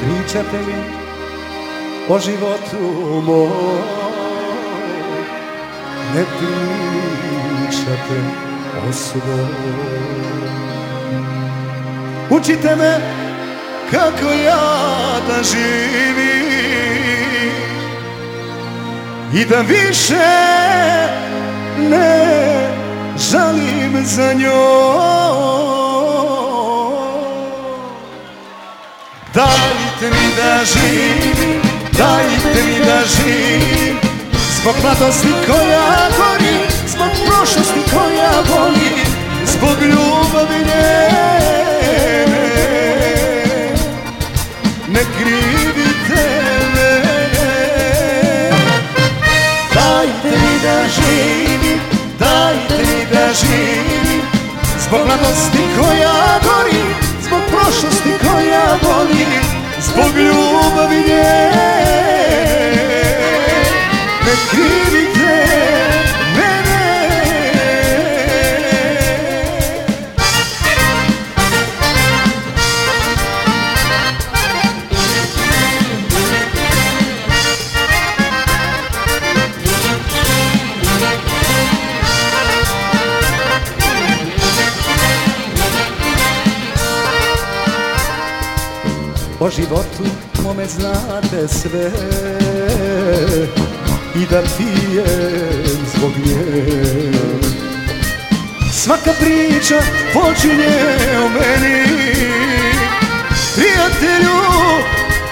pričate mi o životu moj. Ne pričate o svom Učite me kako ja da živim I da više ne žalim za njom Dajte mi da živim, dajte mi da živim. Zbog mladosti koja gori, zbog prošlosti koja boli Zbog ljubavi njene. Ne krivite mene. Dajte mi da živim, dajte mi da živim. Zbog mladosti koja gori, zbog prošlosti koja boli Zbog ljubavi njene O životu mome znate sve. I da pijem zbog nje. Svaka priča počinje o meni. Prijatelju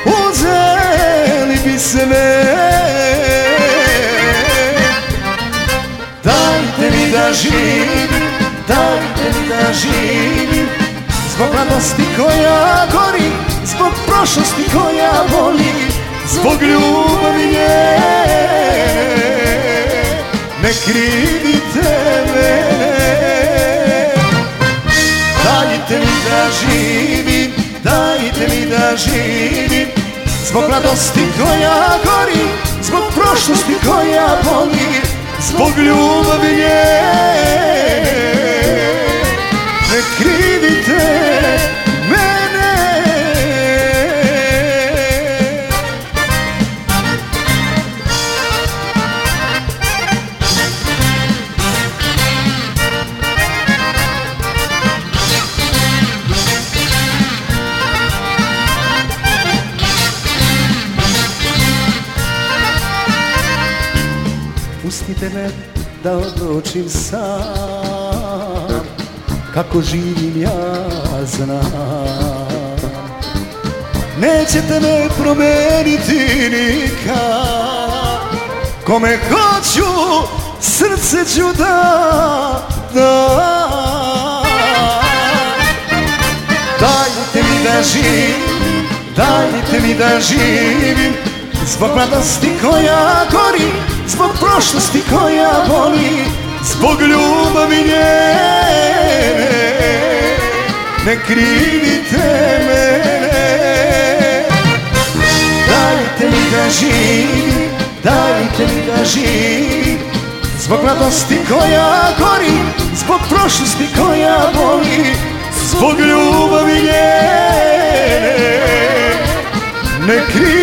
uzeli bi sve. Dajte mi da živim, dajte mi da živim Zbog mladosti koja prošlosti koja boli Zbog ljubavi njene Ne krivite mene Dajte mi da živim, dajte mi da živim. Zbog mladosti koja gori, zbog prošlosti koja boli. Zbog ljubavi njene Pustite me da odlučim sam Kako živim ja znam. Nećete me promeniti nikad. Kome hoću srce ću da Dajte mi da živim, dajte mi da živim Zbog mladosti koja gori, zbog prošlosti koja boli Zbog ljubavi njene, ne krivite mene Dajte mi da živim, dajte mi da živim. Zbog mladosti koja gori, zbog prošlosti koja boli Zbog ljubavi njene, ne krivite